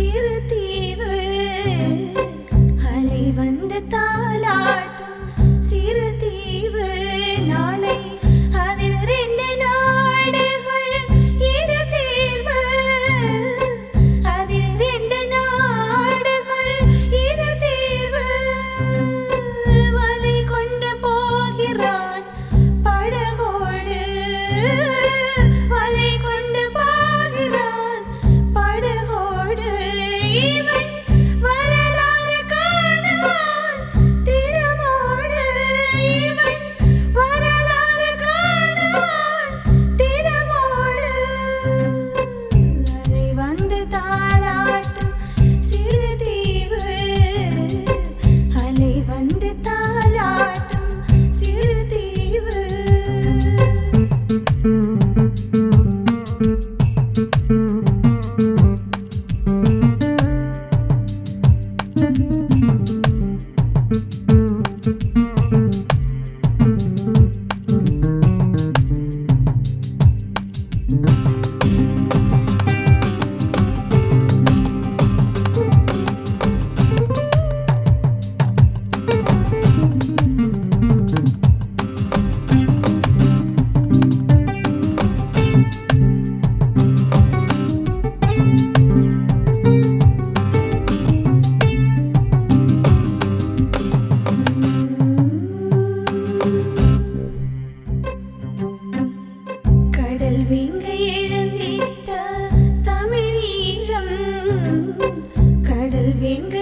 சிறு Even வேங்கை எழுந்திட்ட தமிழீழம் கடல் வேங்கை